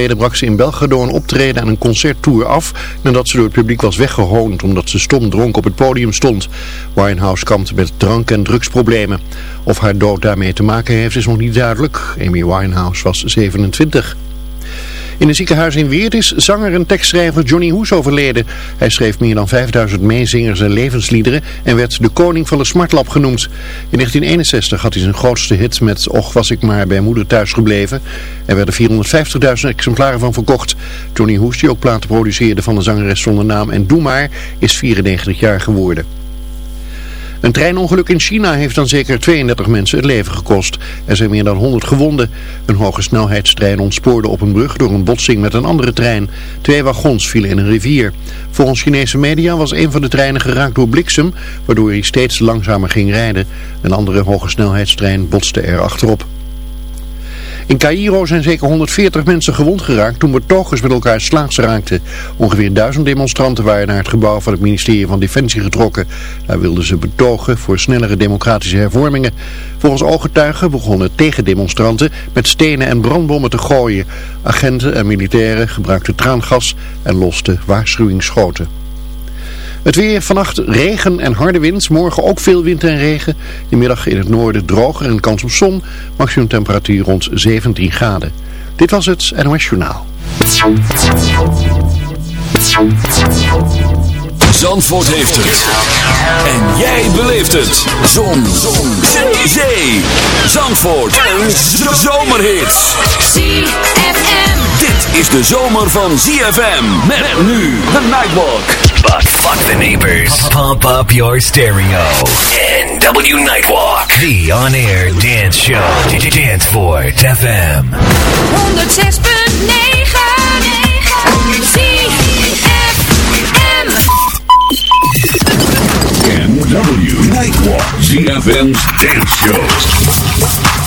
geleden brak ze in Belgrado een optreden en een concerttour af nadat ze door het publiek was weggehoond omdat ze stom dronk op het podium stond. Winehouse kampte met drank- en drugsproblemen. Of haar dood daarmee te maken heeft is nog niet duidelijk. Amy Winehouse was 27. In een ziekenhuis in Weert is zanger en tekstschrijver Johnny Hoes overleden. Hij schreef meer dan 5000 meezingers en levensliederen en werd de koning van de smartlap genoemd. In 1961 had hij zijn grootste hit met Och was ik maar bij moeder thuis gebleven. Er werden 450.000 exemplaren van verkocht. Johnny Hoes, die ook platen produceerde van de zangeres zonder naam en Doe maar, is 94 jaar geworden. Een treinongeluk in China heeft dan zeker 32 mensen het leven gekost. Er zijn meer dan 100 gewonden. Een hoge snelheidstrein ontspoorde op een brug door een botsing met een andere trein. Twee wagons vielen in een rivier. Volgens Chinese media was een van de treinen geraakt door bliksem, waardoor hij steeds langzamer ging rijden. Een andere hoge snelheidstrein botste er achterop. In Cairo zijn zeker 140 mensen gewond geraakt toen betogers met elkaar slaags raakten. Ongeveer duizend demonstranten waren naar het gebouw van het ministerie van Defensie getrokken. Daar wilden ze betogen voor snellere democratische hervormingen. Volgens ooggetuigen begonnen tegendemonstranten met stenen en brandbommen te gooien. Agenten en militairen gebruikten traangas en losten waarschuwingsschoten. Het weer vannacht regen en harde wind. Morgen ook veel wind en regen. De middag in het noorden droger en kans op zon. Maximum temperatuur rond 17 graden. Dit was het NOS Journaal. Zandvoort heeft het. En jij beleeft het. Zon. zon. Zee. Zandvoort. Een zomerhit. ZFM. Dit is de zomer van ZFM. Met nu de Nightwalk. But fuck the neighbors. Pump up your stereo. NW Nightwalk. The on-air dance show. Danceport FM. 106.9 ZFM. NW Nightwalk. ZFM's dance show.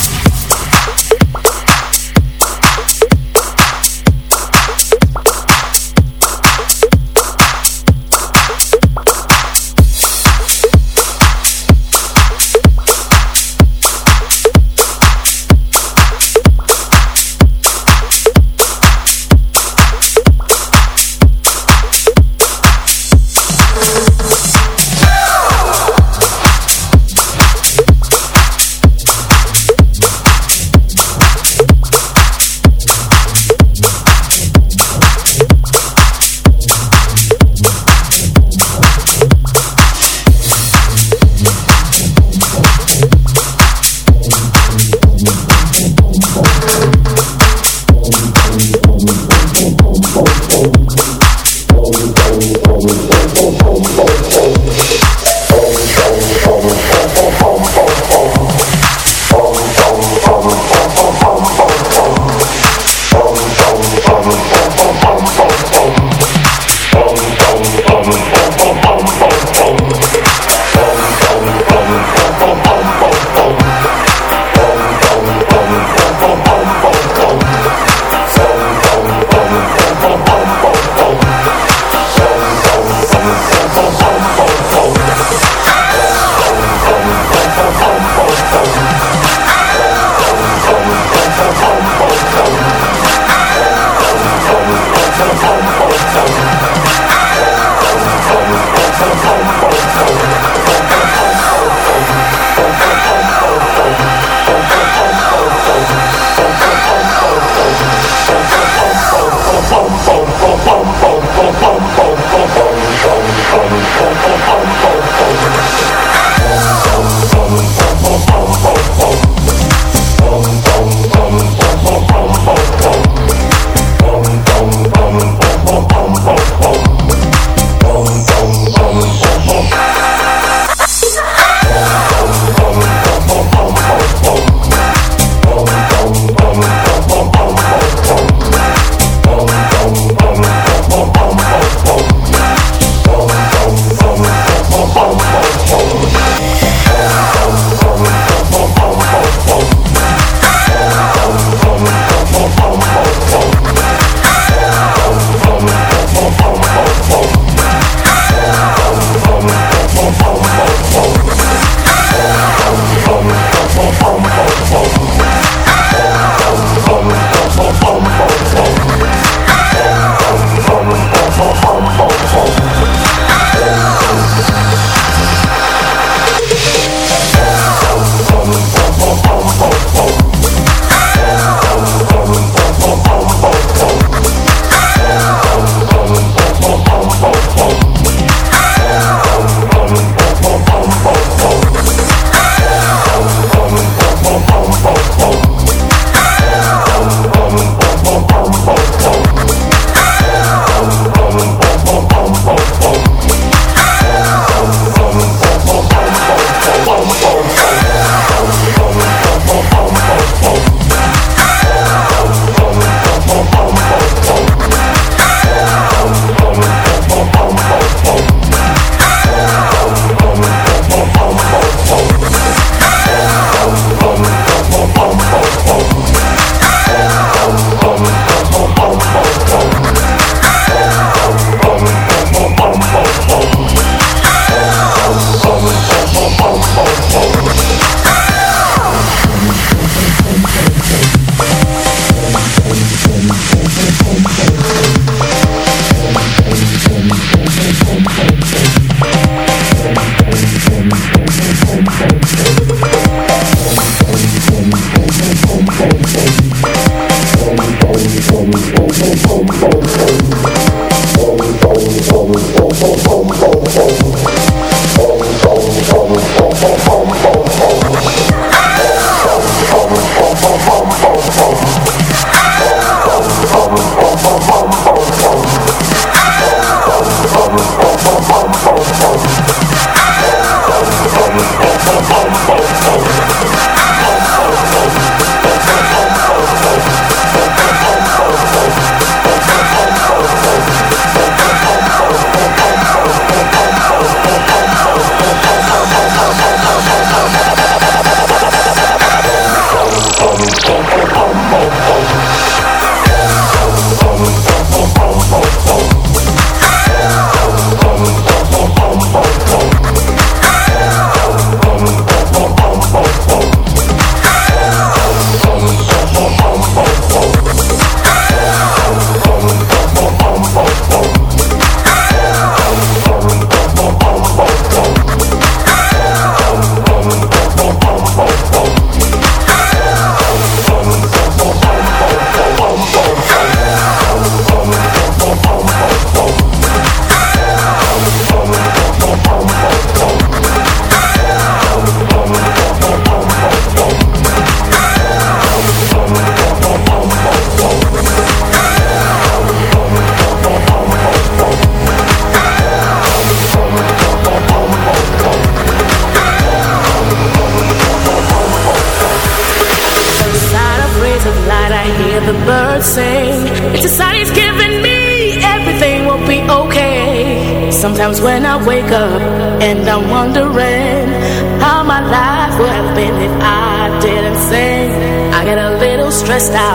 Stressed out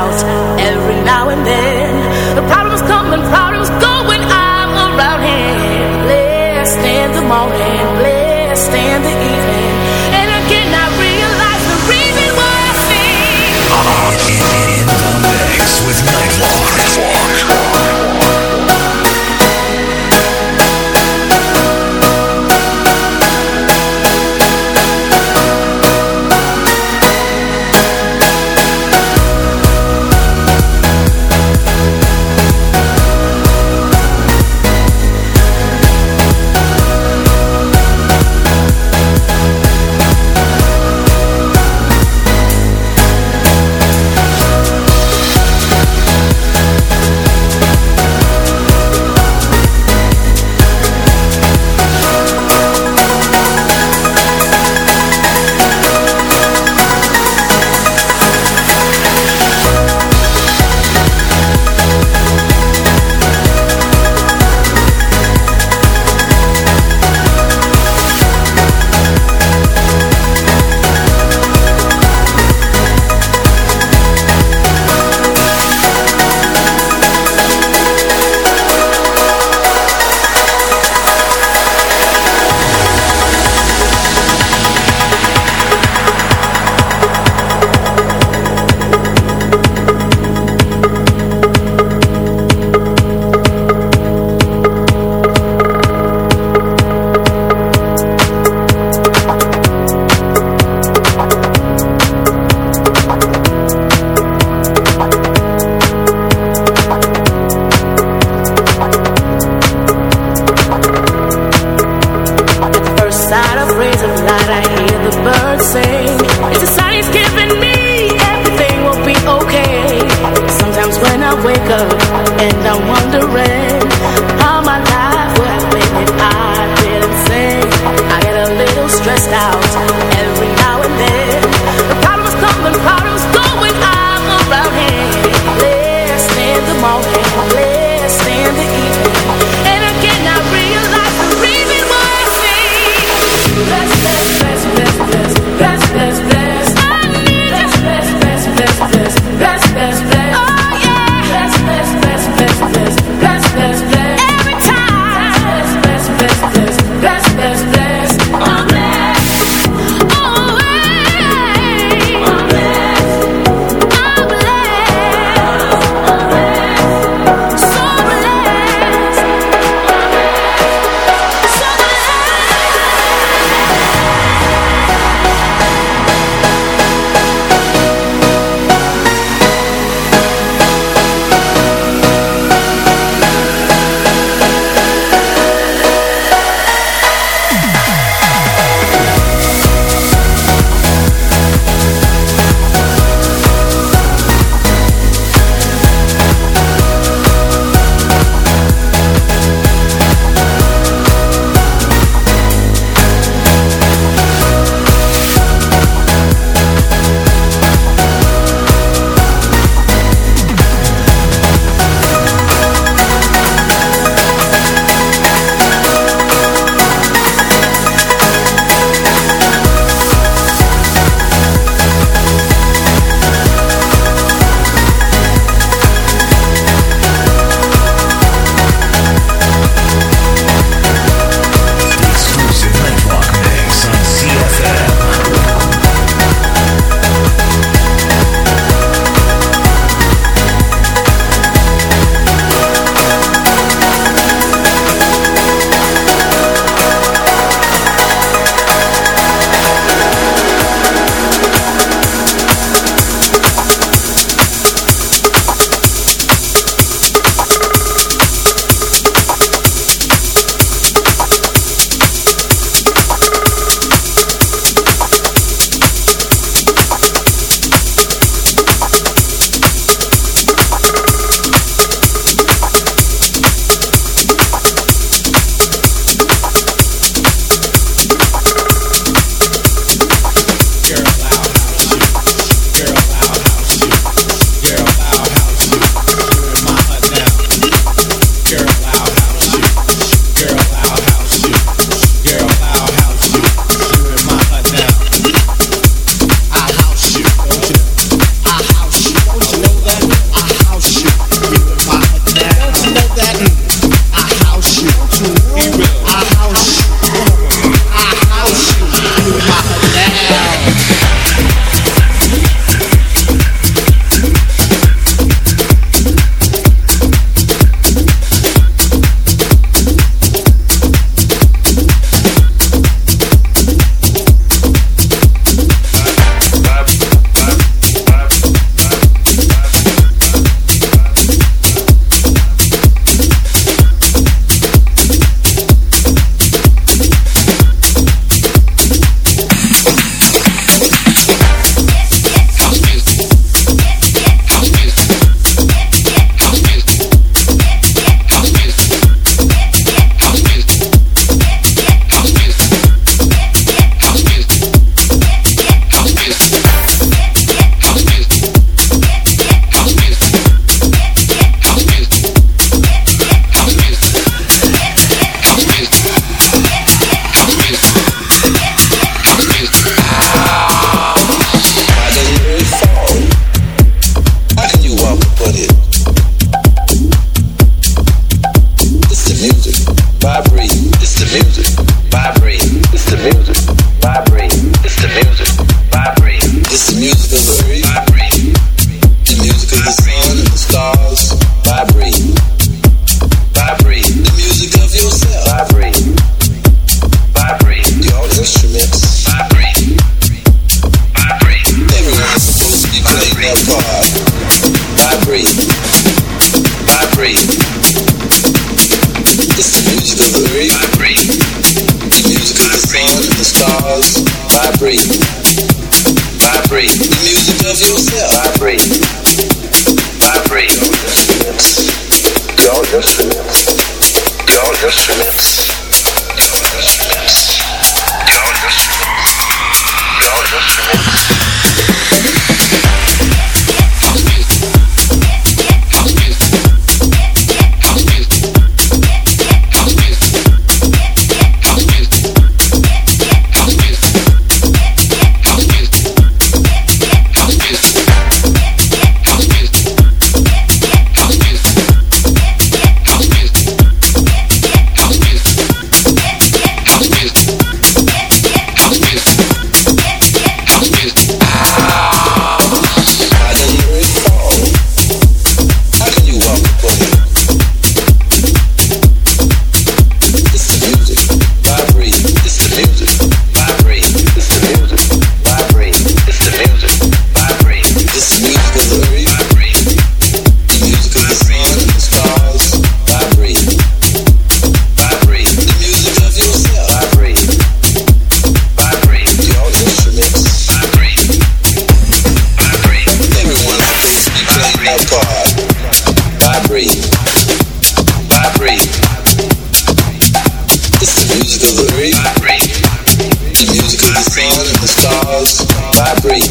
the stars vibrate,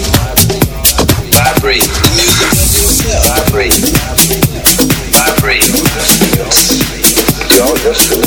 vibrate. The music yourself vibrate, vibrate. Just.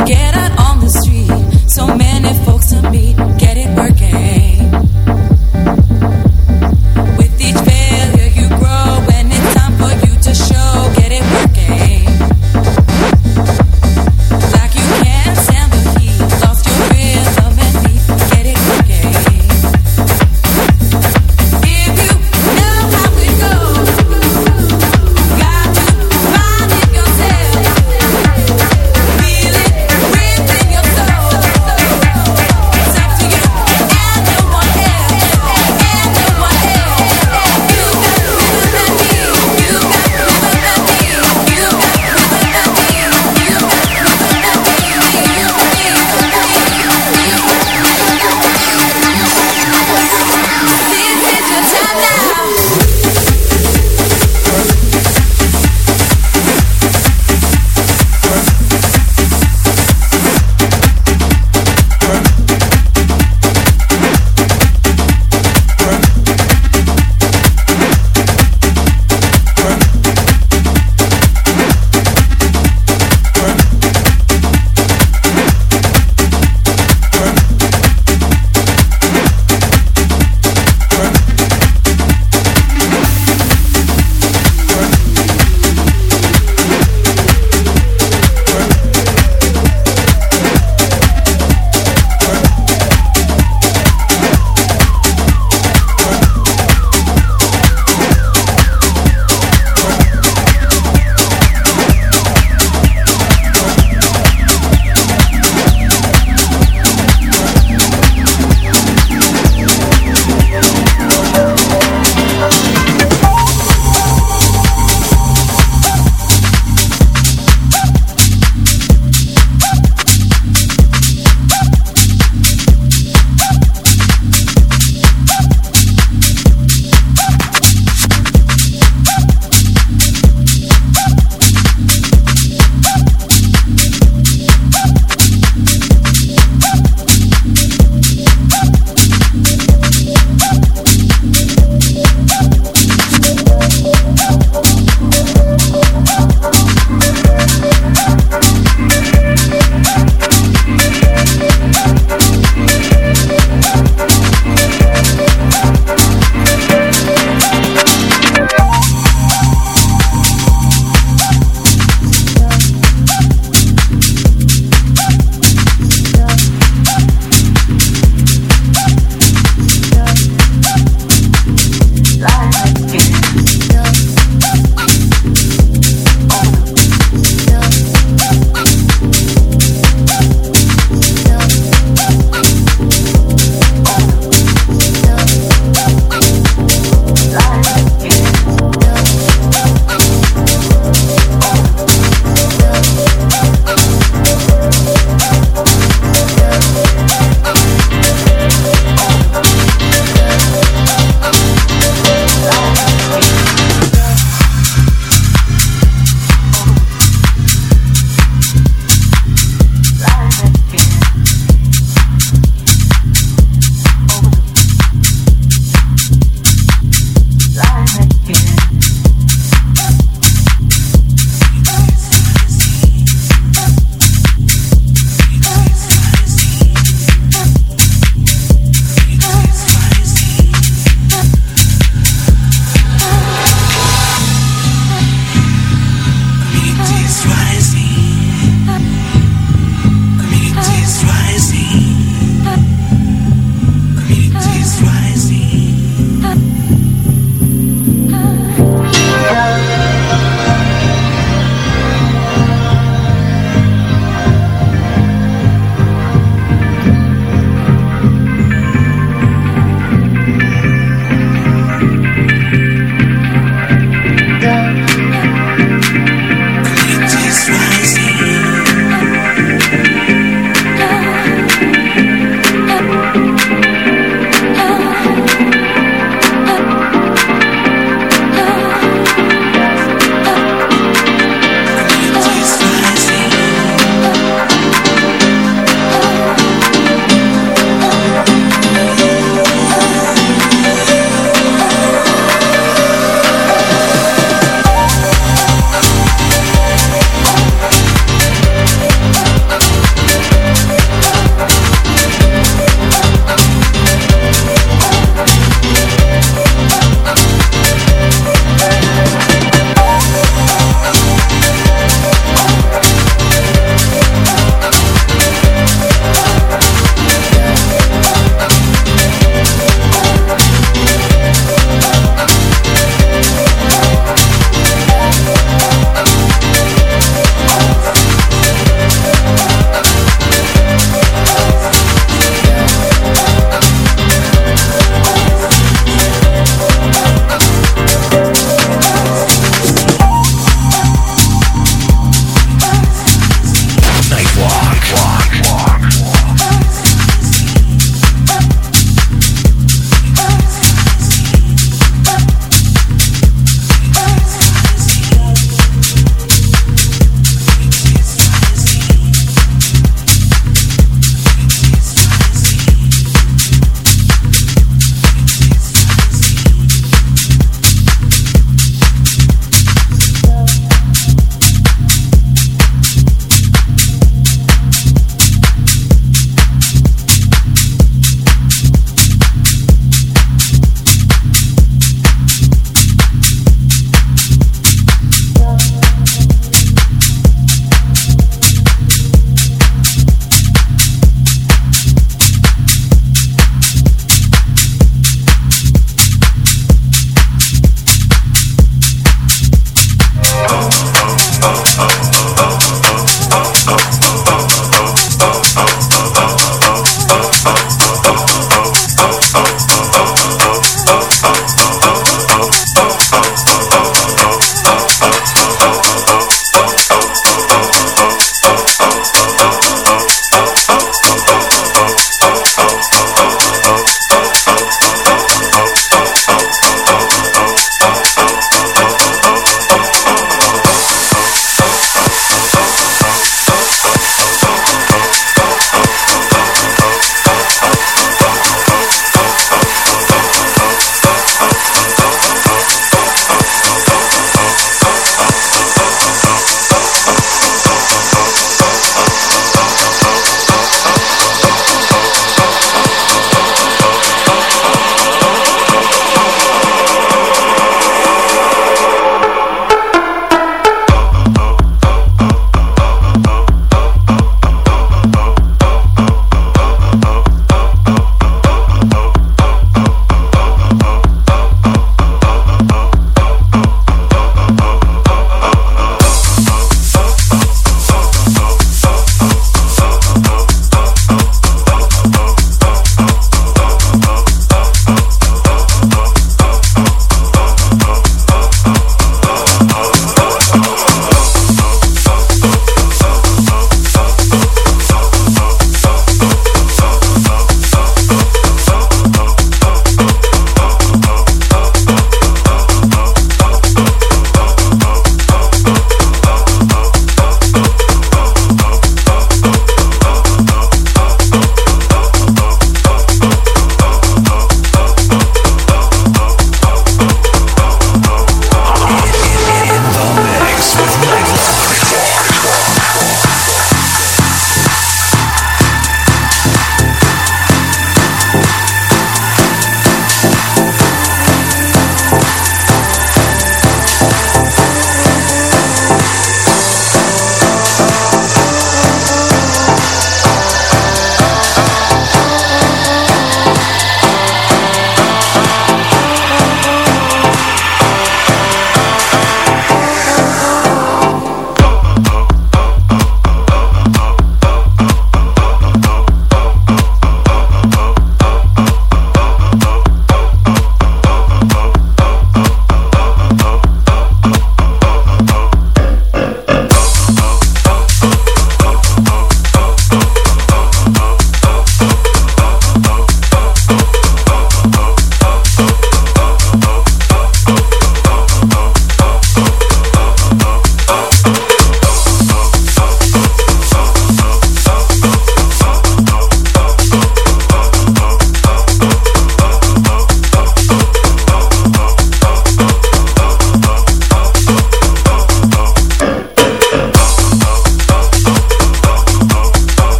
again.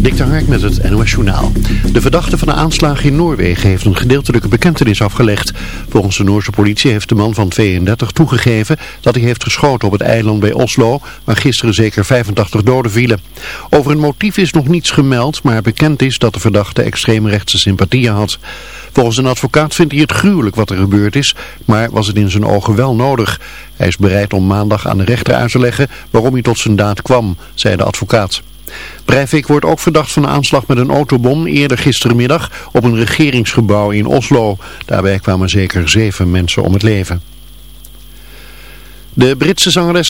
Dik de Hark met het NOS Journaal. De verdachte van de aanslagen in Noorwegen heeft een gedeeltelijke bekentenis afgelegd. Volgens de Noorse politie heeft de man van 32 toegegeven dat hij heeft geschoten op het eiland bij Oslo, waar gisteren zeker 85 doden vielen. Over een motief is nog niets gemeld, maar bekend is dat de verdachte extreemrechtse sympathieën had. Volgens een advocaat vindt hij het gruwelijk wat er gebeurd is, maar was het in zijn ogen wel nodig. Hij is bereid om maandag aan de rechter uit te leggen waarom hij tot zijn daad kwam, zei de advocaat. Breivik wordt ook verdacht van aanslag met een autobom eerder gistermiddag op een regeringsgebouw in Oslo. Daarbij kwamen zeker zeven mensen om het leven. De Britse zangeres